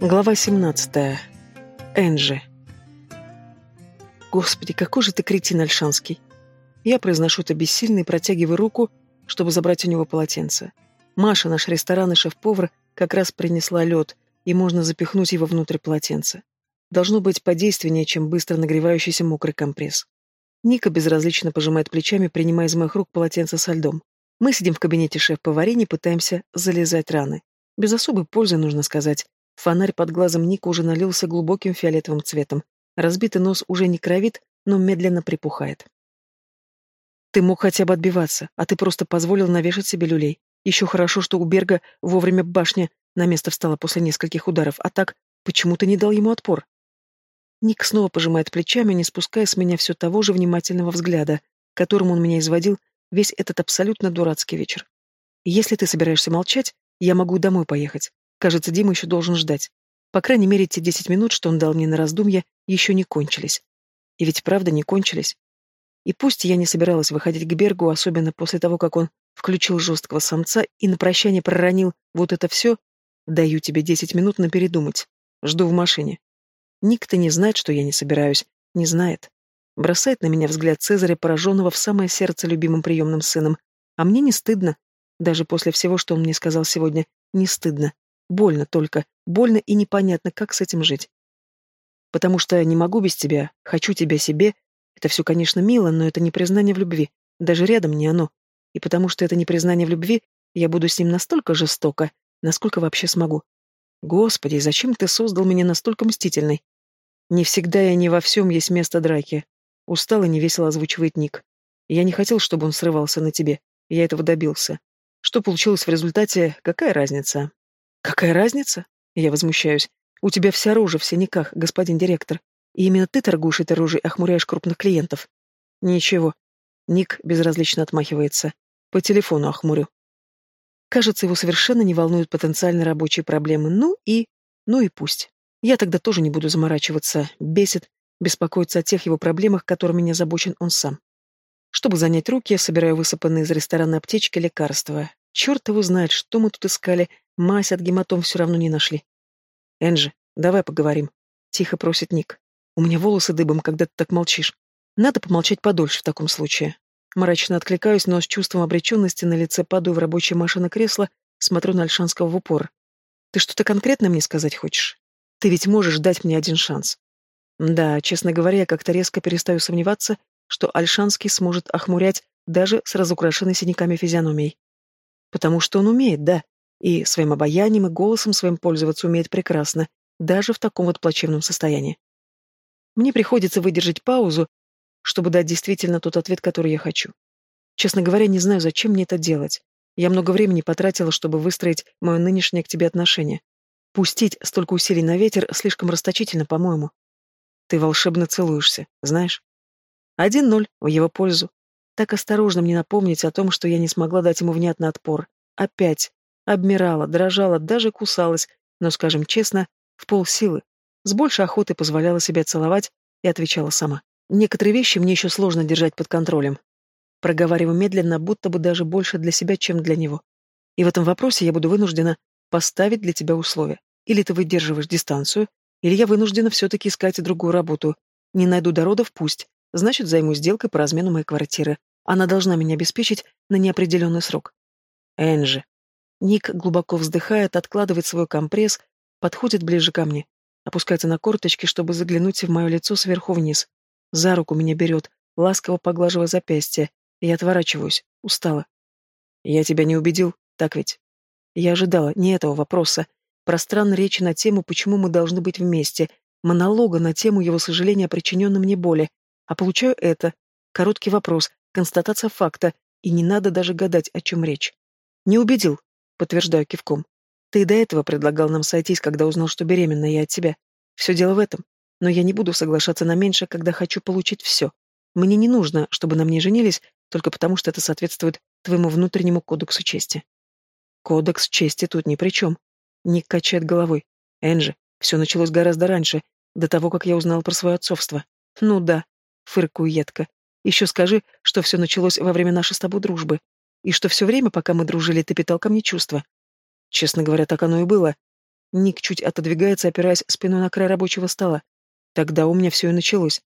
Глава 17. Энджи. Господи, какой же ты кретин Альшанский. Я произношу это бессильно и протягиваю руку, чтобы забрать у него полотенце. Маша, наш ресторан и шеф-повар, как раз принесла лед, и можно запихнуть его внутрь полотенца. Должно быть подейственнее, чем быстро нагревающийся мокрый компресс. Ника безразлично пожимает плечами, принимая из моих рук полотенце со льдом. Мы сидим в кабинете шеф-поварини и пытаемся залезать раны. Без особой пользы, нужно сказать. Фонарь под глазом Ника уже налился глубоким фиолетовым цветом. Разбитый нос уже не кровит, но медленно припухает. Ты мог хотя бы отбиваться, а ты просто позволил навешать себе люлей. Еще хорошо, что у Берга вовремя башня на место встала после нескольких ударов, а так почему ты не дал ему отпор? Ник снова пожимает плечами, не спуская с меня все того же внимательного взгляда, которым он меня изводил весь этот абсолютно дурацкий вечер. Если ты собираешься молчать, я могу домой поехать. Кажется, Дима еще должен ждать. По крайней мере, те десять минут, что он дал мне на раздумье, еще не кончились. И ведь правда не кончились. И пусть я не собиралась выходить к Бергу, особенно после того, как он включил жесткого самца и на прощание проронил вот это все, даю тебе десять минут на передумать. Жду в машине. Никто не знает, что я не собираюсь. Не знает. Бросает на меня взгляд Цезаря, пораженного в самое сердце любимым приемным сыном. А мне не стыдно. Даже после всего, что он мне сказал сегодня, не стыдно. Больно только, больно и непонятно, как с этим жить. Потому что не могу без тебя, хочу тебя себе. Это все, конечно, мило, но это не признание в любви. Даже рядом не оно. И потому что это не признание в любви, я буду с ним настолько жестоко, насколько вообще смогу. Господи, зачем ты создал меня настолько мстительной? Не всегда и не во всем есть место драки. Устал и невесело озвучивает Ник. Я не хотел, чтобы он срывался на тебе. Я этого добился. Что получилось в результате, какая разница? Какая разница? Я возмущаюсь. У тебя вся рожа в синяках, господин директор. И именно ты торгуешь этой рожей, охмуряешь крупных клиентов. Ничего. Ник безразлично отмахивается. По телефону охмурю. Кажется, его совершенно не волнуют потенциально рабочие проблемы. Ну и... Ну и пусть. Я тогда тоже не буду заморачиваться. Бесит, беспокоиться о тех его проблемах, которыми не озабочен он сам. Чтобы занять руки, я собираю высыпанные из ресторана аптечки лекарства. Черт его знает, что мы тут искали, Мазь от гематом все равно не нашли. Энджи, давай поговорим. Тихо просит Ник. У меня волосы дыбом, когда ты так молчишь. Надо помолчать подольше в таком случае. Мрачно откликаюсь, но с чувством обреченности на лице падаю в рабочее машина кресло, смотрю на Альшанского в упор. Ты что-то конкретно мне сказать хочешь? Ты ведь можешь дать мне один шанс. Да, честно говоря, я как-то резко перестаю сомневаться, что Альшанский сможет охмурять даже с разукрашенной синяками физиономией. Потому что он умеет, да. И своим обаянием и голосом своим пользоваться умеет прекрасно, даже в таком вот плачевном состоянии. Мне приходится выдержать паузу, чтобы дать действительно тот ответ, который я хочу. Честно говоря, не знаю, зачем мне это делать. Я много времени потратила, чтобы выстроить мое нынешнее к тебе отношение. Пустить столько усилий на ветер слишком расточительно, по-моему. Ты волшебно целуешься, знаешь? Один ноль в его пользу. Так осторожно мне напомнить о том, что я не смогла дать ему внятный отпор. Опять. Обмирала, дрожала, даже кусалась, но, скажем честно, в полсилы. С большей охотой позволяла себя целовать и отвечала сама. Некоторые вещи мне еще сложно держать под контролем. Проговариваю медленно, будто бы даже больше для себя, чем для него. И в этом вопросе я буду вынуждена поставить для тебя условия. Или ты выдерживаешь дистанцию, или я вынуждена все-таки искать другую работу. Не найду до родов, пусть. Значит, займусь сделкой по размену моей квартиры. Она должна меня обеспечить на неопределенный срок. Энджи, Ник глубоко вздыхает, откладывает свой компресс, подходит ближе ко мне, опускается на корточки, чтобы заглянуть в мое лицо сверху вниз. За руку меня берет, ласково поглаживая запястье. Я отворачиваюсь, устала. Я тебя не убедил, так ведь? Я ожидала не этого вопроса. Пространной речи на тему, почему мы должны быть вместе, монолога на тему его сожаления о причиненной мне боли. А получаю это. Короткий вопрос, констатация факта, и не надо даже гадать, о чем речь. Не убедил, Подтверждаю кивком. Ты до этого предлагал нам сойтись, когда узнал, что беременна я от тебя. Все дело в этом. Но я не буду соглашаться на меньше, когда хочу получить все. Мне не нужно, чтобы на мне женились, только потому что это соответствует твоему внутреннему кодексу чести. Кодекс чести тут ни при чем. Ник качает головой. Энджи, все началось гораздо раньше, до того, как я узнал про свое отцовство. Ну да, фыркую едко. Еще скажи, что все началось во время нашей с тобой дружбы. И что все время, пока мы дружили, ты питал ко мне чувства. Честно говоря, так оно и было. Ник чуть отодвигается, опираясь спиной на край рабочего стола. Тогда у меня все и началось.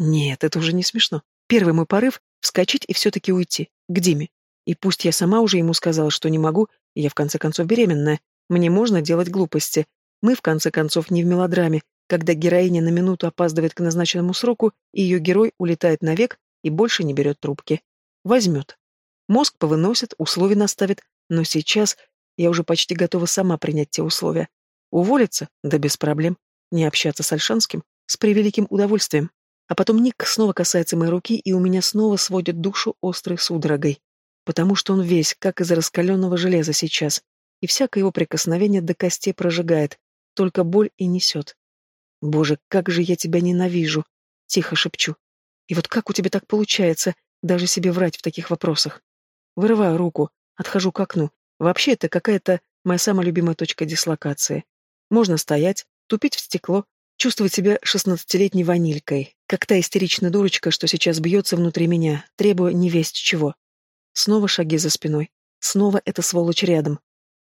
Нет, это уже не смешно. Первый мой порыв — вскочить и все-таки уйти. К Диме. И пусть я сама уже ему сказала, что не могу, я в конце концов беременная, мне можно делать глупости. Мы, в конце концов, не в мелодраме, когда героиня на минуту опаздывает к назначенному сроку, и ее герой улетает навек и больше не берет трубки. Возьмет. Мозг повыносит, условия наставит, но сейчас я уже почти готова сама принять те условия. Уволиться? Да без проблем. Не общаться с Альшанским? С превеликим удовольствием. А потом Ник снова касается моей руки, и у меня снова сводит душу острой судорогой. Потому что он весь, как из раскаленного железа сейчас, и всякое его прикосновение до костей прожигает, только боль и несет. «Боже, как же я тебя ненавижу!» — тихо шепчу. «И вот как у тебя так получается даже себе врать в таких вопросах?» Вырываю руку, отхожу к окну. Вообще, это какая-то моя самая любимая точка дислокации. Можно стоять, тупить в стекло, чувствовать себя шестнадцатилетней ванилькой, как та истеричная дурочка, что сейчас бьется внутри меня, требуя не весть чего. Снова шаги за спиной. Снова эта сволочь рядом.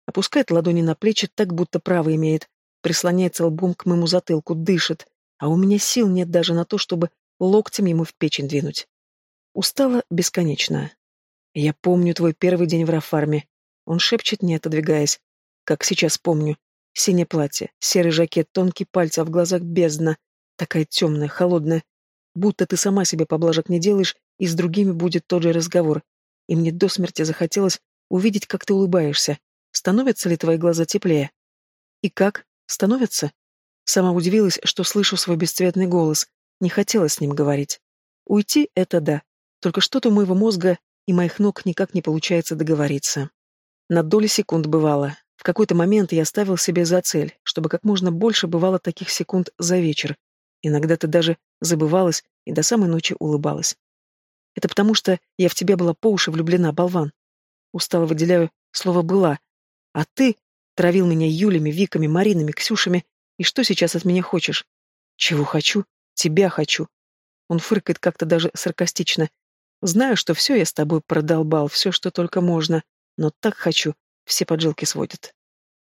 Опускает ладони на плечи так, будто право имеет, прислоняется лбом к моему затылку, дышит, а у меня сил нет даже на то, чтобы локтем ему в печень двинуть. Устала бесконечно. Я помню твой первый день в Рафарме. Он шепчет, не отодвигаясь. Как сейчас помню. Синее платье, серый жакет, тонкие пальцы, а в глазах бездна. Такая темная, холодная. Будто ты сама себе поблажек не делаешь, и с другими будет тот же разговор. И мне до смерти захотелось увидеть, как ты улыбаешься. Становятся ли твои глаза теплее? И как? Становятся? Сама удивилась, что слышу свой бесцветный голос. Не хотела с ним говорить. Уйти — это да. Только что-то у моего мозга и моих ног никак не получается договориться. На доли секунд бывало. В какой-то момент я ставил себе за цель, чтобы как можно больше бывало таких секунд за вечер. Иногда ты даже забывалась и до самой ночи улыбалась. Это потому что я в тебя была по уши влюблена, болван. Устало выделяю слово «была», а ты травил меня Юлями, Виками, Маринами, Ксюшами. И что сейчас от меня хочешь? Чего хочу? Тебя хочу. Он фыркает как-то даже саркастично. Знаю, что все я с тобой продолбал, все, что только можно. Но так хочу. Все поджилки сводят.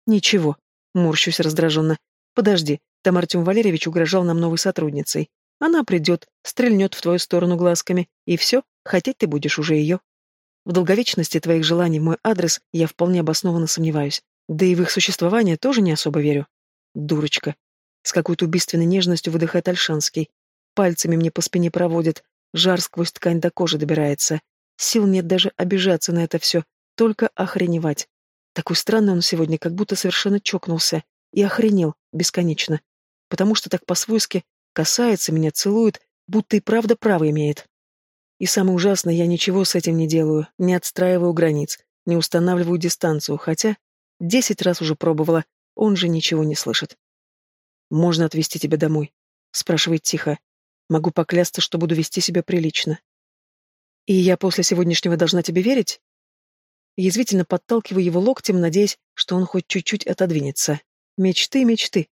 Ничего. Морщусь раздраженно. Подожди, там Артем Валерьевич угрожал нам новой сотрудницей. Она придет, стрельнет в твою сторону глазками, и все, хотеть ты будешь уже ее. В долговечности твоих желаний мой адрес я вполне обоснованно сомневаюсь. Да и в их существование тоже не особо верю. Дурочка. С какой-то убийственной нежностью выдыхает Альшанский. Пальцами мне по спине проводит, жар сквозь ткань до кожи добирается. Сил нет даже обижаться на это все, только охреневать. Такой странный он сегодня, как будто совершенно чокнулся. И охренел, бесконечно. Потому что так по-свойски касается меня, целует, будто и правда право имеет. И самое ужасное, я ничего с этим не делаю, не отстраиваю границ, не устанавливаю дистанцию, хотя десять раз уже пробовала, он же ничего не слышит. «Можно отвезти тебя домой?» — спрашивает тихо. «Могу поклясться, что буду вести себя прилично». «И я после сегодняшнего должна тебе верить?» Язвительно подталкиваю его локтем, надеясь, что он хоть чуть-чуть отодвинется. «Мечты, мечты.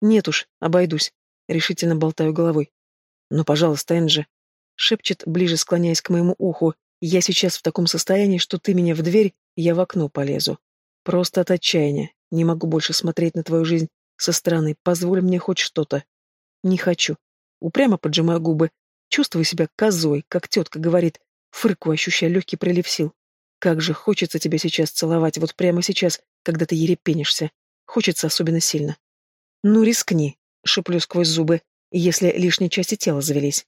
Нет уж, обойдусь», — решительно болтаю головой. «Ну, пожалуйста, Энджи, шепчет, ближе склоняясь к моему уху. Я сейчас в таком состоянии, что ты меня в дверь, я в окно полезу. Просто от отчаяния. Не могу больше смотреть на твою жизнь со стороны. Позволь мне хоть что-то. Не хочу. Упрямо поджимаю губы. Чувствую себя козой, как тетка говорит. Фырку, ощущая легкий прилив сил. Как же хочется тебя сейчас целовать, вот прямо сейчас, когда ты ерепенишься. Хочется особенно сильно. Ну, рискни, шеплю сквозь зубы, если лишние части тела завелись.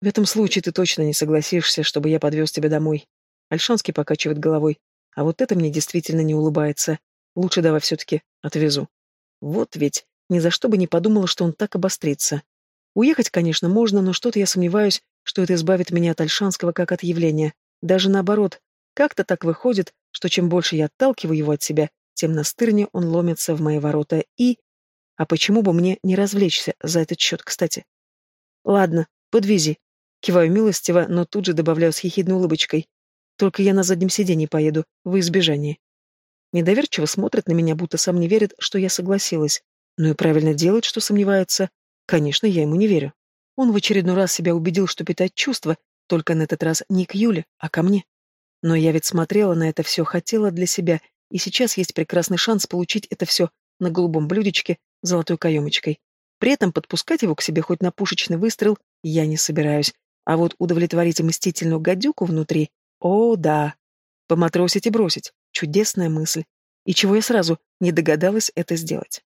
В этом случае ты точно не согласишься, чтобы я подвез тебя домой. Альшанский покачивает головой. А вот это мне действительно не улыбается. Лучше давай все-таки отвезу. Вот ведь, ни за что бы не подумала, что он так обострится. Уехать, конечно, можно, но что-то я сомневаюсь, что это избавит меня от Альшанского как от явления. Даже наоборот, как-то так выходит, что чем больше я отталкиваю его от себя, тем настырнее он ломится в мои ворота и... А почему бы мне не развлечься за этот счет, кстати? Ладно, подвези. Киваю милостиво, но тут же добавляю с ехидной улыбочкой. Только я на заднем сиденье поеду, в избежание. Недоверчиво смотрит на меня, будто сам не верит, что я согласилась. Ну и правильно делает, что сомневается. Конечно, я ему не верю. Он в очередной раз себя убедил, что питать чувства, только на этот раз не к Юле, а ко мне. Но я ведь смотрела на это все, хотела для себя, и сейчас есть прекрасный шанс получить это все на голубом блюдечке золотой каемочкой. При этом подпускать его к себе хоть на пушечный выстрел я не собираюсь. А вот удовлетворить мстительную гадюку внутри — о, да! Поматросить и бросить — чудесная мысль. И чего я сразу не догадалась это сделать.